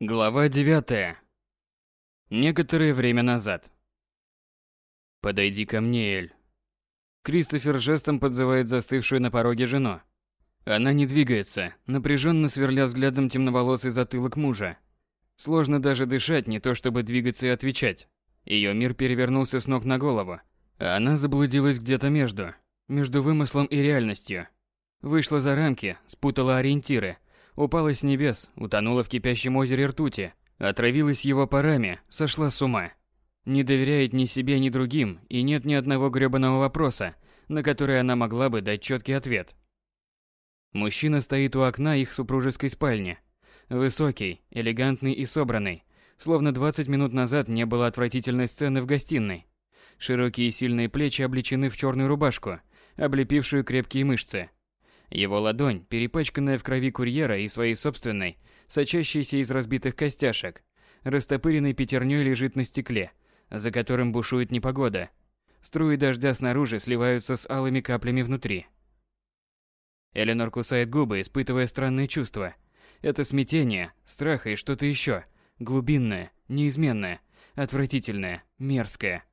Глава 9. Некоторое время назад. Подойди ко мне, Эль. Кристофер жестом подзывает застывшую на пороге жену. Она не двигается, напряженно сверля взглядом темноволосый затылок мужа. Сложно даже дышать, не то чтобы двигаться и отвечать. Ее мир перевернулся с ног на голову, а она заблудилась где-то между, между вымыслом и реальностью. Вышла за рамки, спутала ориентиры – упала с небес, утонула в кипящем озере ртути, отравилась его парами, сошла с ума. Не доверяет ни себе, ни другим, и нет ни одного грёбаного вопроса, на который она могла бы дать четкий ответ. Мужчина стоит у окна их супружеской спальни. Высокий, элегантный и собранный, словно 20 минут назад не было отвратительной сцены в гостиной. Широкие и сильные плечи облечены в черную рубашку, облепившую крепкие мышцы. Его ладонь, перепачканная в крови курьера и своей собственной, сочащейся из разбитых костяшек, растопыренной пятерней лежит на стекле, за которым бушует непогода. Струи дождя снаружи сливаются с алыми каплями внутри. Эленор кусает губы, испытывая странные чувства. Это смятение, страх и что-то еще. Глубинное, неизменное, отвратительное, мерзкое.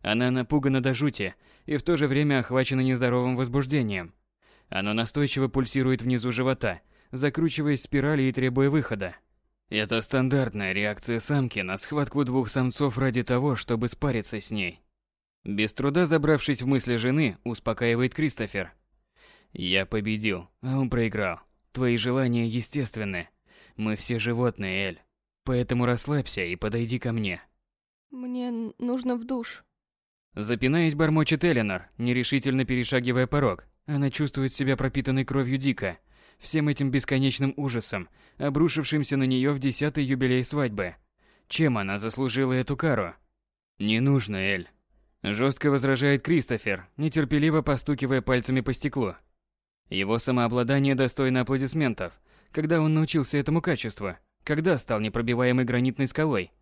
Она напугана до жути и в то же время охвачена нездоровым возбуждением – оно настойчиво пульсирует внизу живота, закручиваясь спирали и требуя выхода. Это стандартная реакция самки на схватку двух самцов ради того, чтобы спариться с ней. Без труда забравшись в мысли жены, успокаивает Кристофер. «Я победил, а он проиграл. Твои желания естественны. Мы все животные, Эль. Поэтому расслабься и подойди ко мне». «Мне нужно в душ». Запинаясь, бормочет Эленор, нерешительно перешагивая порог. Она чувствует себя пропитанной кровью дико, всем этим бесконечным ужасом, обрушившимся на нее в десятый юбилей свадьбы. Чем она заслужила эту кару? Не нужно, Эль. Жестко возражает Кристофер, нетерпеливо постукивая пальцами по стеклу. Его самообладание достойно аплодисментов. Когда он научился этому качеству? Когда стал непробиваемой гранитной скалой?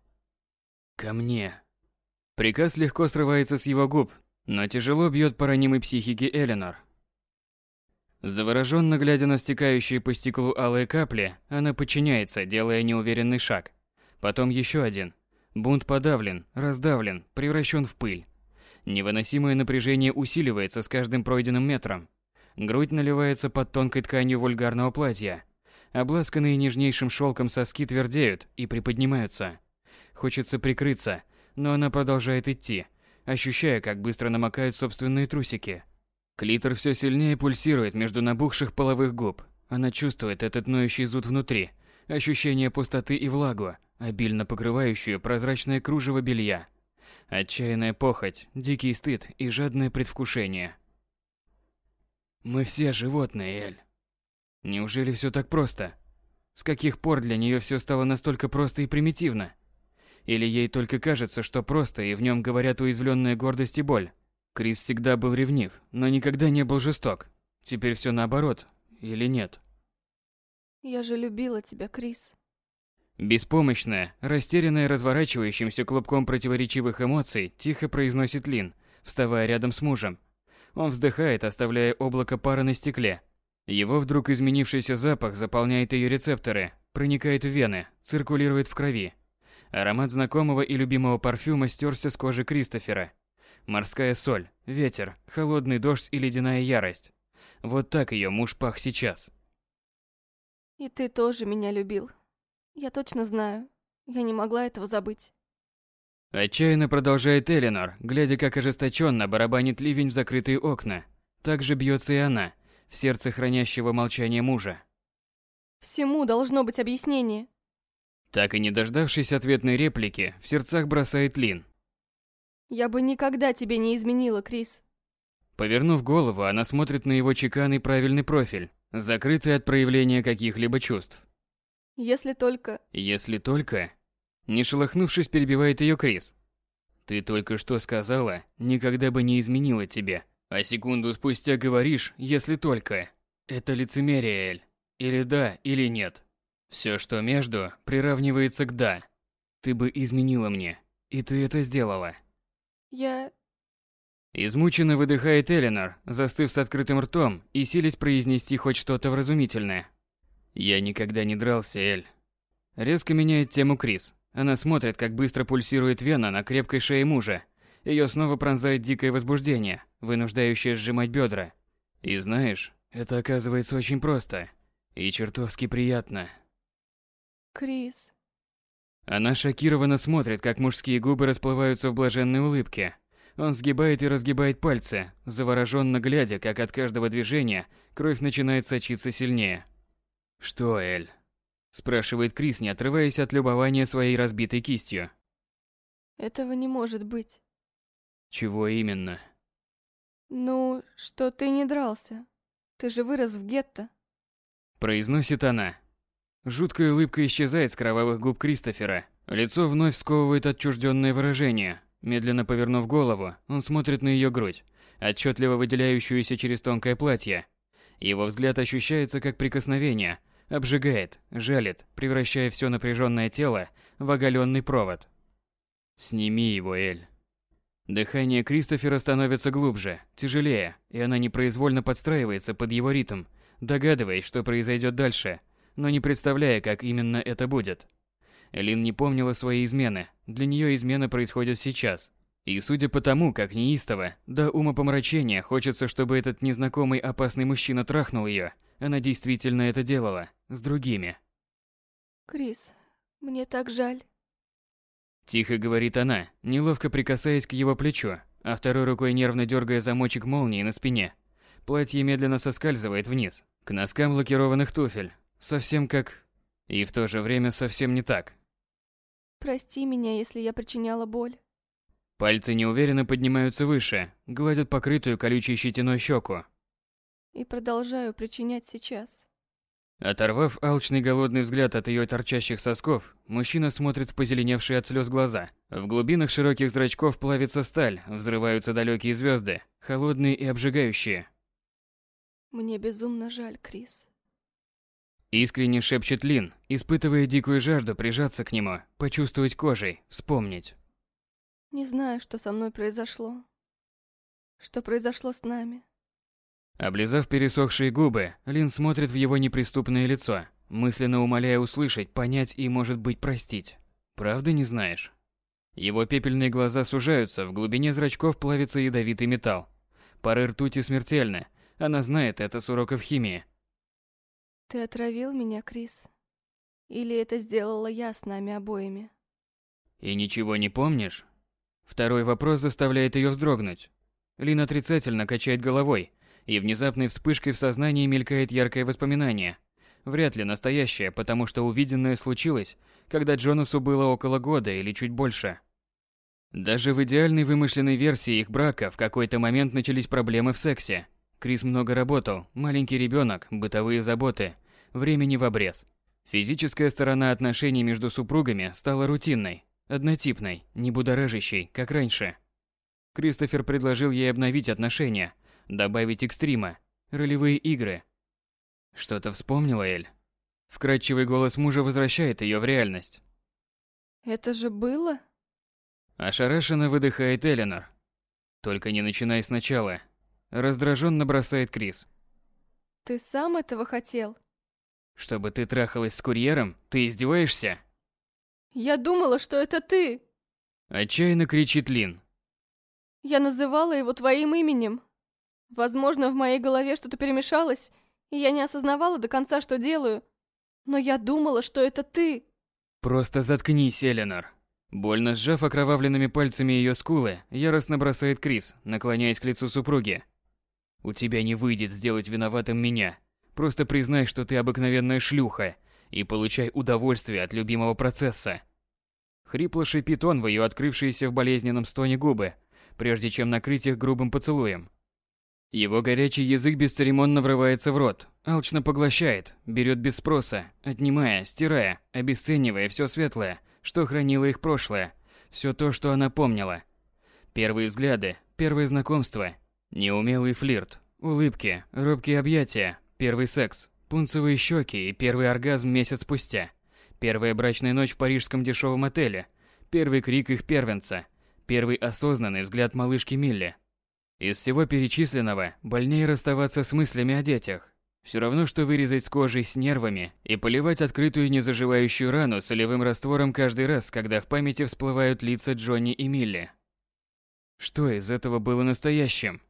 Ко мне. Приказ легко срывается с его губ, но тяжело бьет по ранимой психике Эленор. Завороженно глядя на стекающие по стеклу алые капли, она подчиняется, делая неуверенный шаг. Потом еще один. Бунт подавлен, раздавлен, превращен в пыль. Невыносимое напряжение усиливается с каждым пройденным метром. Грудь наливается под тонкой тканью вульгарного платья. Обласканные нежнейшим шелком соски твердеют и приподнимаются. Хочется прикрыться, но она продолжает идти, ощущая, как быстро намокают собственные трусики – Клитор все сильнее пульсирует между набухших половых губ. Она чувствует этот ноющий зуд внутри, ощущение пустоты и влагу, обильно покрывающую прозрачное кружево белья. Отчаянная похоть, дикий стыд и жадное предвкушение. Мы все животные, Эль. Неужели все так просто? С каких пор для нее все стало настолько просто и примитивно? Или ей только кажется, что просто и в нем говорят уязвленная гордость и боль? Крис всегда был ревнив, но никогда не был жесток. Теперь все наоборот, или нет? Я же любила тебя, Крис. Беспомощная, растерянная разворачивающимся клубком противоречивых эмоций, тихо произносит Лин, вставая рядом с мужем. Он вздыхает, оставляя облако пара на стекле. Его вдруг изменившийся запах заполняет ее рецепторы, проникает в вены, циркулирует в крови. Аромат знакомого и любимого парфюма стерся с кожи Кристофера, Морская соль, ветер, холодный дождь и ледяная ярость. Вот так ее муж пах сейчас. И ты тоже меня любил. Я точно знаю. Я не могла этого забыть. Отчаянно продолжает Эленор, глядя, как ожесточенно барабанит ливень в закрытые окна. Так же бьется и она, в сердце хранящего молчание мужа. Всему должно быть объяснение. Так и не дождавшись ответной реплики, в сердцах бросает Лин. Я бы никогда тебе не изменила, Крис. Повернув голову, она смотрит на его чеканный правильный профиль, закрытый от проявления каких-либо чувств. Если только... Если только... Не шелохнувшись, перебивает ее Крис. Ты только что сказала, никогда бы не изменила тебе. А секунду спустя говоришь, если только. Это лицемерие, Эль. Или да, или нет. Все, что между, приравнивается к да. Ты бы изменила мне. И ты это сделала. Я... Измученно выдыхает Эленор, застыв с открытым ртом и силясь произнести хоть что-то вразумительное. Я никогда не дрался, Эль. Резко меняет тему Крис. Она смотрит, как быстро пульсирует вена на крепкой шее мужа. Ее снова пронзает дикое возбуждение, вынуждающее сжимать бедра. И знаешь, это оказывается очень просто. И чертовски приятно. Крис. Она шокированно смотрит, как мужские губы расплываются в блаженной улыбке. Он сгибает и разгибает пальцы, завороженно глядя, как от каждого движения кровь начинает сочиться сильнее. «Что, Эль?» – спрашивает Крис, не отрываясь от любования своей разбитой кистью. Этого не может быть. Чего именно? Ну, что ты не дрался. Ты же вырос в гетто. Произносит она. Жуткая улыбка исчезает с кровавых губ Кристофера. Лицо вновь сковывает отчужденное выражение. Медленно повернув голову, он смотрит на ее грудь, отчетливо выделяющуюся через тонкое платье. Его взгляд ощущается как прикосновение, обжигает, жалит, превращая все напряженное тело в оголенный провод. Сними его, Эль. Дыхание Кристофера становится глубже, тяжелее, и она непроизвольно подстраивается под его ритм, догадываясь, что произойдет дальше, но не представляя, как именно это будет. Лин не помнила свои измены, для нее измена происходит сейчас. И судя по тому, как неистово, до умопомрачения хочется, чтобы этот незнакомый опасный мужчина трахнул ее, она действительно это делала, с другими. Крис, мне так жаль. Тихо говорит она, неловко прикасаясь к его плечу, а второй рукой нервно дергая замочек молнии на спине. Платье медленно соскальзывает вниз, к носкам лакированных туфель, совсем как... И в то же время совсем не так. Прости меня, если я причиняла боль. Пальцы неуверенно поднимаются выше, гладят покрытую колючей щетиной щеку. И продолжаю причинять сейчас. Оторвав алчный голодный взгляд от ее торчащих сосков, мужчина смотрит в позеленевшие от слез глаза. В глубинах широких зрачков плавится сталь, взрываются далекие звезды, холодные и обжигающие. Мне безумно жаль, Крис. Искренне шепчет Лин, испытывая дикую жажду прижаться к нему, почувствовать кожей, вспомнить. Не знаю, что со мной произошло. Что произошло с нами. Облизав пересохшие губы, Лин смотрит в его неприступное лицо, мысленно умоляя услышать, понять и, может быть, простить. Правда не знаешь? Его пепельные глаза сужаются, в глубине зрачков плавится ядовитый металл. Пары ртути смертельны. Она знает это с уроков химии. Ты отравил меня, Крис? Или это сделала я с нами обоими? И ничего не помнишь? Второй вопрос заставляет ее вздрогнуть. Лин отрицательно качает головой, и внезапной вспышкой в сознании мелькает яркое воспоминание. Вряд ли настоящее, потому что увиденное случилось, когда Джонасу было около года или чуть больше. Даже в идеальной вымышленной версии их брака в какой-то момент начались проблемы в сексе. Крис много работал, маленький ребенок, бытовые заботы, времени в обрез. Физическая сторона отношений между супругами стала рутинной, однотипной, не будоражащей, как раньше. Кристофер предложил ей обновить отношения, добавить экстрима, ролевые игры. Что-то вспомнила Эль? Вкрадчивый голос мужа возвращает ее в реальность. Это же было? Ошарашенно выдыхает Эленор. Только не начинай сначала. Раздраженно бросает Крис. Ты сам этого хотел? Чтобы ты трахалась с курьером? Ты издеваешься? Я думала, что это ты. Отчаянно кричит Лин. Я называла его твоим именем. Возможно, в моей голове что-то перемешалось, и я не осознавала до конца, что делаю. Но я думала, что это ты. Просто заткнись, Эленор. Больно сжав окровавленными пальцами ее скулы, яростно бросает Крис, наклоняясь к лицу супруги. У тебя не выйдет сделать виноватым меня. Просто признай, что ты обыкновенная шлюха, и получай удовольствие от любимого процесса. Хрипло шипит он в ее открывшиеся в болезненном стоне губы, прежде чем накрыть их грубым поцелуем. Его горячий язык бесцеремонно врывается в рот, алчно поглощает, берет без спроса, отнимая, стирая, обесценивая все светлое, что хранило их прошлое, все то, что она помнила. Первые взгляды, первое знакомство, неумелый флирт, улыбки, робкие объятия, первый секс, пунцовые щеки и первый оргазм месяц спустя, первая брачная ночь в парижском дешевом отеле, первый крик их первенца, первый осознанный взгляд малышки Милли – из всего перечисленного больнее расставаться с мыслями о детях. Все равно, что вырезать с кожей с нервами и поливать открытую незаживающую рану солевым раствором каждый раз, когда в памяти всплывают лица Джонни и Милли. Что из этого было настоящим?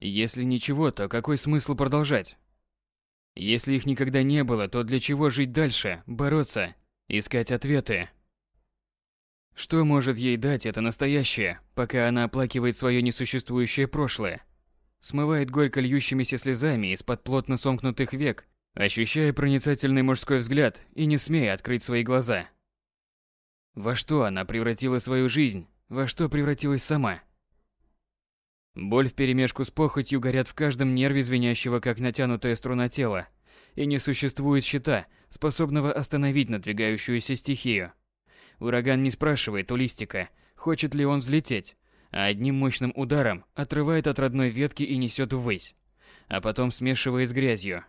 Если ничего, то какой смысл продолжать? Если их никогда не было, то для чего жить дальше, бороться, искать ответы? Что может ей дать это настоящее, пока она оплакивает свое несуществующее прошлое? Смывает горько льющимися слезами из-под плотно сомкнутых век, ощущая проницательный мужской взгляд и не смея открыть свои глаза. Во что она превратила свою жизнь? Во что превратилась сама? Боль вперемешку с похотью горят в каждом нерве звенящего, как натянутая струна тела, и не существует щита, способного остановить надвигающуюся стихию. Ураган не спрашивает у листика, хочет ли он взлететь, а одним мощным ударом отрывает от родной ветки и несет ввысь, а потом смешивает с грязью.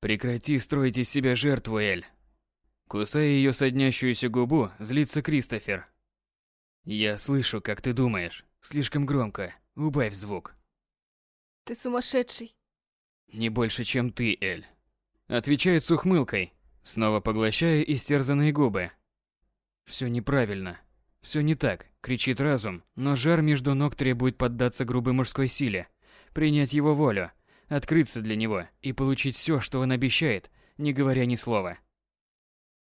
Прекрати строить из себя жертву, Эль. Кусая ее соднящуюся губу, злится Кристофер. Я слышу, как ты думаешь, слишком громко. Убавь звук. Ты сумасшедший. Не больше, чем ты, Эль. Отвечает с ухмылкой, снова поглощая истерзанные губы. Все неправильно. Все не так, кричит разум, но жар между ног требует поддаться грубой мужской силе, принять его волю, открыться для него и получить все, что он обещает, не говоря ни слова.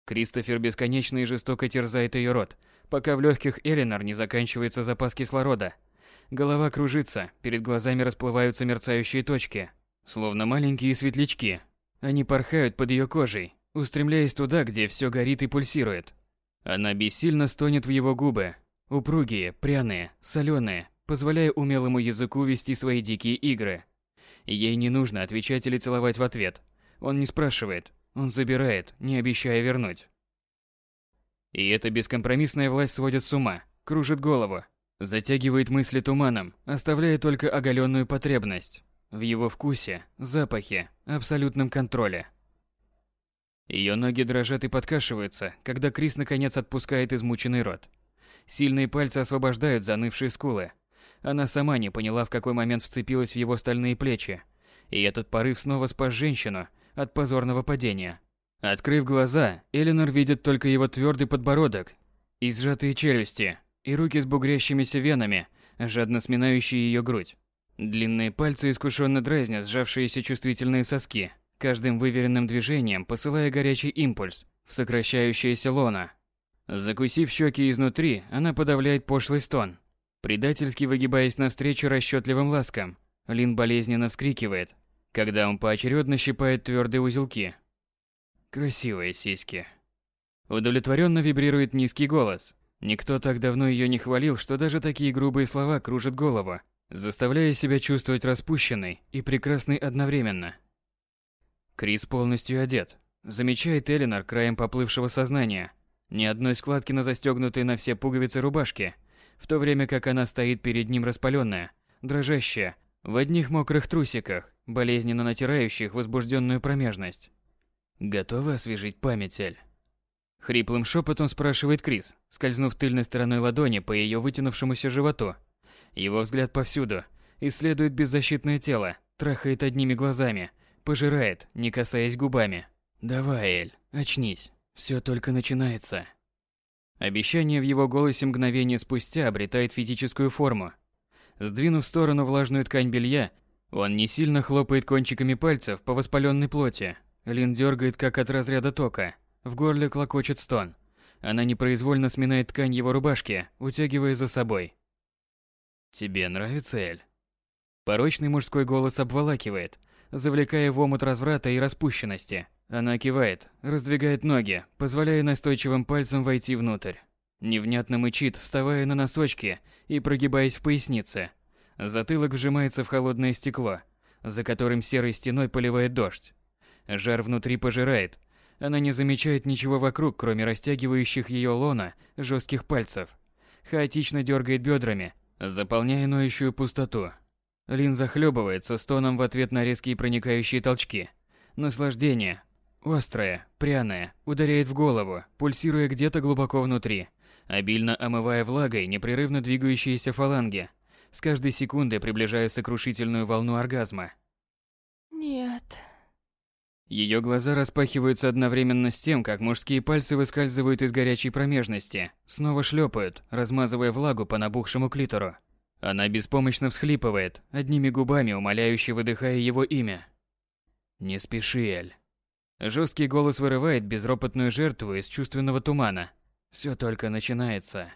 Кристофер бесконечно и жестоко терзает ее рот, пока в легких Эленор не заканчивается запас кислорода – Голова кружится, перед глазами расплываются мерцающие точки, словно маленькие светлячки. Они порхают под ее кожей, устремляясь туда, где все горит и пульсирует. Она бессильно стонет в его губы, упругие, пряные, соленые, позволяя умелому языку вести свои дикие игры. Ей не нужно отвечать или целовать в ответ. Он не спрашивает, он забирает, не обещая вернуть. И эта бескомпромиссная власть сводит с ума, кружит голову, Затягивает мысли туманом, оставляя только оголенную потребность. В его вкусе, запахе, абсолютном контроле. Ее ноги дрожат и подкашиваются, когда Крис наконец отпускает измученный рот. Сильные пальцы освобождают занывшие скулы. Она сама не поняла, в какой момент вцепилась в его стальные плечи. И этот порыв снова спас женщину от позорного падения. Открыв глаза, Эленор видит только его твердый подбородок и сжатые челюсти, и руки с бугрящимися венами, жадно сминающие ее грудь. Длинные пальцы искушенно дразнят сжавшиеся чувствительные соски, каждым выверенным движением посылая горячий импульс в сокращающееся лоно. Закусив щеки изнутри, она подавляет пошлый стон. Предательски выгибаясь навстречу расчетливым ласкам, Лин болезненно вскрикивает, когда он поочередно щипает твердые узелки. Красивые сиськи. Удовлетворенно вибрирует низкий голос, Никто так давно ее не хвалил, что даже такие грубые слова кружат голову, заставляя себя чувствовать распущенной и прекрасной одновременно. Крис полностью одет. Замечает Элинор краем поплывшего сознания. Ни одной складки на застегнутой на все пуговицы рубашки, в то время как она стоит перед ним распаленная, дрожащая, в одних мокрых трусиках, болезненно натирающих возбужденную промежность. Готова освежить память, Эль? Хриплым шепотом спрашивает Крис, скользнув тыльной стороной ладони по ее вытянувшемуся животу. Его взгляд повсюду, исследует беззащитное тело, трахает одними глазами, пожирает, не касаясь губами. «Давай, Эль, очнись, все только начинается». Обещание в его голосе мгновение спустя обретает физическую форму. Сдвинув в сторону влажную ткань белья, он не сильно хлопает кончиками пальцев по воспаленной плоти. Лин дергает, как от разряда тока. В горле клокочет стон. Она непроизвольно сминает ткань его рубашки, утягивая за собой. «Тебе нравится, Эль?» Порочный мужской голос обволакивает, завлекая в омут разврата и распущенности. Она кивает, раздвигает ноги, позволяя настойчивым пальцем войти внутрь. Невнятно мычит, вставая на носочки и прогибаясь в пояснице. Затылок вжимается в холодное стекло, за которым серой стеной поливает дождь. Жар внутри пожирает, она не замечает ничего вокруг, кроме растягивающих ее лона жестких пальцев. Хаотично дергает бедрами, заполняя ноющую пустоту. Лин захлебывается стоном в ответ на резкие проникающие толчки. Наслаждение, острое, пряное, ударяет в голову, пульсируя где-то глубоко внутри, обильно омывая влагой непрерывно двигающиеся фаланги, с каждой секундой приближая сокрушительную волну оргазма. Ее глаза распахиваются одновременно с тем, как мужские пальцы выскальзывают из горячей промежности, снова шлепают, размазывая влагу по набухшему клитору. Она беспомощно всхлипывает, одними губами умоляюще выдыхая его имя. «Не спеши, Эль». Жесткий голос вырывает безропотную жертву из чувственного тумана. Все только начинается.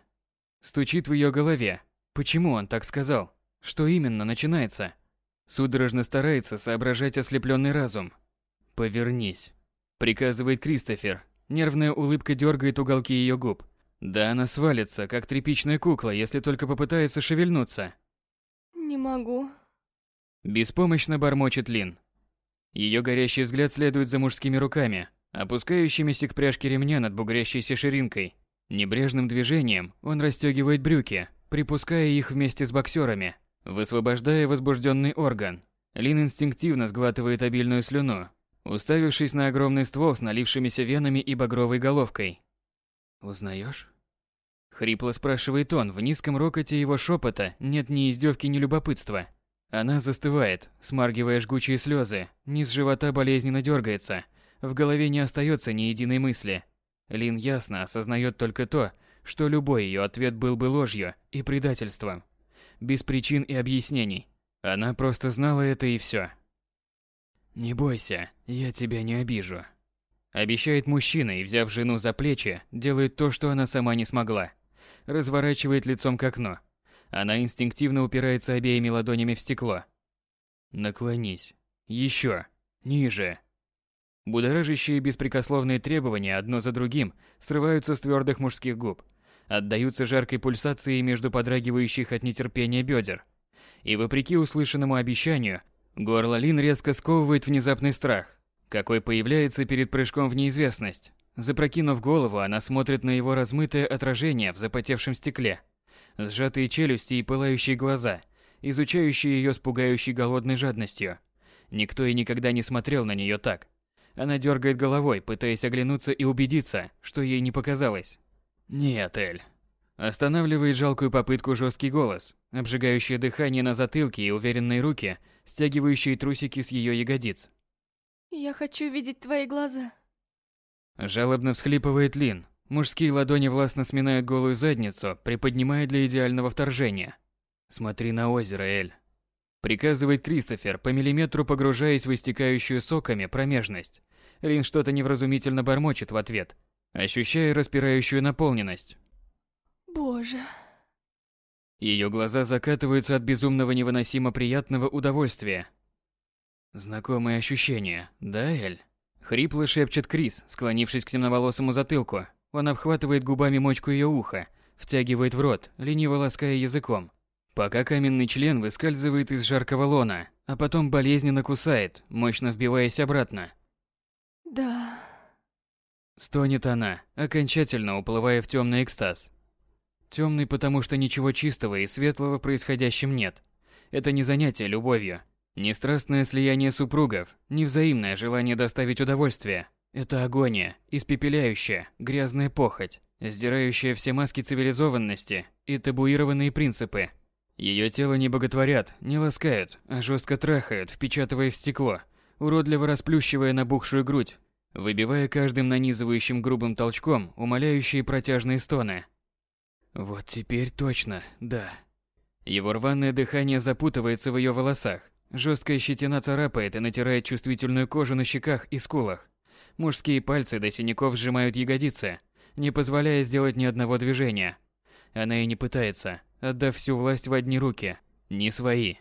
Стучит в ее голове. Почему он так сказал? Что именно начинается? Судорожно старается соображать ослепленный разум. «Повернись», — приказывает Кристофер. Нервная улыбка дергает уголки ее губ. Да она свалится, как тряпичная кукла, если только попытается шевельнуться. Не могу. Беспомощно бормочет Лин. Ее горящий взгляд следует за мужскими руками, опускающимися к пряжке ремня над бугрящейся ширинкой. Небрежным движением он расстегивает брюки, припуская их вместе с боксерами, высвобождая возбужденный орган. Лин инстинктивно сглатывает обильную слюну, уставившись на огромный ствол с налившимися венами и багровой головкой. «Узнаешь?» Хрипло спрашивает он, в низком рокоте его шепота нет ни издевки, ни любопытства. Она застывает, смаргивая жгучие слезы, низ живота болезненно дергается, в голове не остается ни единой мысли. Лин ясно осознает только то, что любой ее ответ был бы ложью и предательством. Без причин и объяснений. Она просто знала это и все. «Не бойся, я тебя не обижу», Обещает мужчина и, взяв жену за плечи, делает то, что она сама не смогла. Разворачивает лицом к окну. Она инстинктивно упирается обеими ладонями в стекло. Наклонись. Еще. Ниже. Будоражащие беспрекословные требования одно за другим срываются с твердых мужских губ, отдаются жаркой пульсацией между подрагивающих от нетерпения бедер. И вопреки услышанному обещанию, горло Лин резко сковывает внезапный страх, какой появляется перед прыжком в неизвестность. Запрокинув голову, она смотрит на его размытое отражение в запотевшем стекле. Сжатые челюсти и пылающие глаза, изучающие ее с пугающей голодной жадностью. Никто и никогда не смотрел на нее так. Она дергает головой, пытаясь оглянуться и убедиться, что ей не показалось. «Нет, Эль». Останавливает жалкую попытку жесткий голос, обжигающее дыхание на затылке и уверенные руки, стягивающие трусики с ее ягодиц. Я хочу видеть твои глаза. Жалобно всхлипывает Лин. Мужские ладони властно сминают голую задницу, приподнимая для идеального вторжения. Смотри на озеро, Эль. Приказывает Кристофер, по миллиметру погружаясь в истекающую соками промежность. Лин что-то невразумительно бормочет в ответ, ощущая распирающую наполненность. Боже. Ее глаза закатываются от безумного невыносимо приятного удовольствия, Знакомые ощущения, да, Эль? Хрипло шепчет Крис, склонившись к темноволосому затылку. Он обхватывает губами мочку ее уха, втягивает в рот, лениво лаская языком. Пока каменный член выскальзывает из жаркого лона, а потом болезненно кусает, мощно вбиваясь обратно. Да. Стонет она, окончательно уплывая в темный экстаз. Темный, потому что ничего чистого и светлого происходящим нет. Это не занятие любовью, не страстное слияние супругов, не взаимное желание доставить удовольствие. Это агония, испепеляющая, грязная похоть, сдирающая все маски цивилизованности и табуированные принципы. Ее тело не боготворят, не ласкают, а жестко трахают, впечатывая в стекло, уродливо расплющивая набухшую грудь, выбивая каждым нанизывающим грубым толчком умоляющие протяжные стоны. Вот теперь точно, да. Его рваное дыхание запутывается в ее волосах, Жесткая щетина царапает и натирает чувствительную кожу на щеках и скулах. Мужские пальцы до синяков сжимают ягодицы, не позволяя сделать ни одного движения. Она и не пытается, отдав всю власть в одни руки, не свои.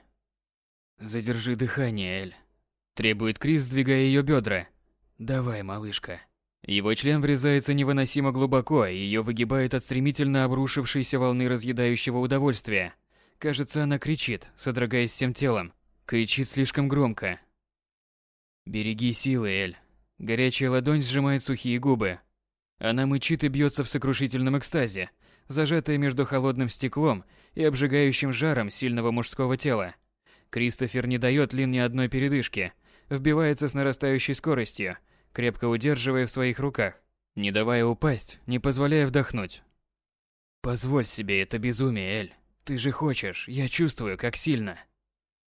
«Задержи дыхание, Эль», – требует Крис, сдвигая ее бедра. «Давай, малышка». Его член врезается невыносимо глубоко, и ее выгибает от стремительно обрушившейся волны разъедающего удовольствия. Кажется, она кричит, содрогаясь всем телом, Кричит слишком громко. «Береги силы, Эль». Горячая ладонь сжимает сухие губы. Она мычит и бьется в сокрушительном экстазе, зажатая между холодным стеклом и обжигающим жаром сильного мужского тела. Кристофер не дает Лин ни одной передышки, вбивается с нарастающей скоростью, крепко удерживая в своих руках, не давая упасть, не позволяя вдохнуть. «Позволь себе это безумие, Эль. Ты же хочешь, я чувствую, как сильно».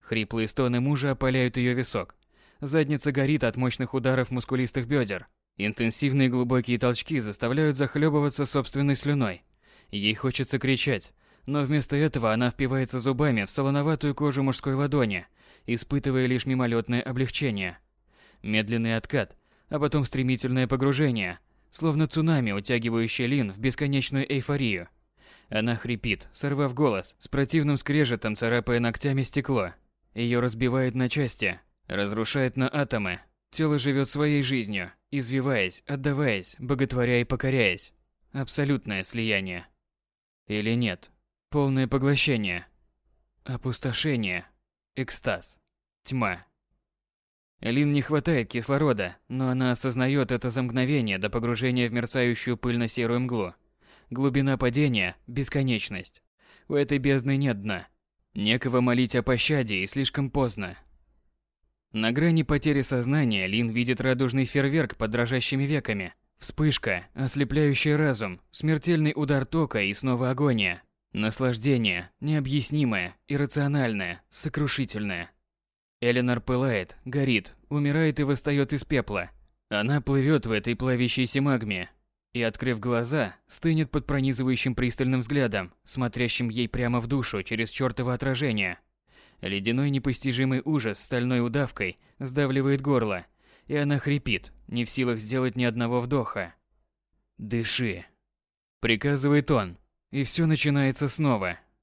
Хриплые стоны мужа опаляют ее висок, Задница горит от мощных ударов мускулистых бедер. Интенсивные глубокие толчки заставляют захлебываться собственной слюной. Ей хочется кричать, но вместо этого она впивается зубами в солоноватую кожу мужской ладони, испытывая лишь мимолетное облегчение. Медленный откат, а потом стремительное погружение, словно цунами, утягивающее Лин в бесконечную эйфорию. Она хрипит, сорвав голос, с противным скрежетом царапая ногтями стекло. Ее разбивает на части, разрушает на атомы. Тело живет своей жизнью, извиваясь, отдаваясь, боготворя и покоряясь. Абсолютное слияние. Или нет? Полное поглощение. Опустошение. Экстаз. Тьма. Лин не хватает кислорода, но она осознает это за мгновение до погружения в мерцающую пыльно-серую мглу. Глубина падения – бесконечность. У этой бездны нет дна. Некого молить о пощаде и слишком поздно. На грани потери сознания Лин видит радужный фейерверк под дрожащими веками. Вспышка, ослепляющий разум, смертельный удар тока и снова агония. Наслаждение, необъяснимое, иррациональное, сокрушительное. Эленор пылает, горит, умирает и восстает из пепла. Она плывет в этой плавящейся магме, и, открыв глаза, стынет под пронизывающим пристальным взглядом, смотрящим ей прямо в душу через чертово отражение. Ледяной непостижимый ужас стальной удавкой сдавливает горло, и она хрипит, не в силах сделать ни одного вдоха. «Дыши», — приказывает он, и все начинается снова.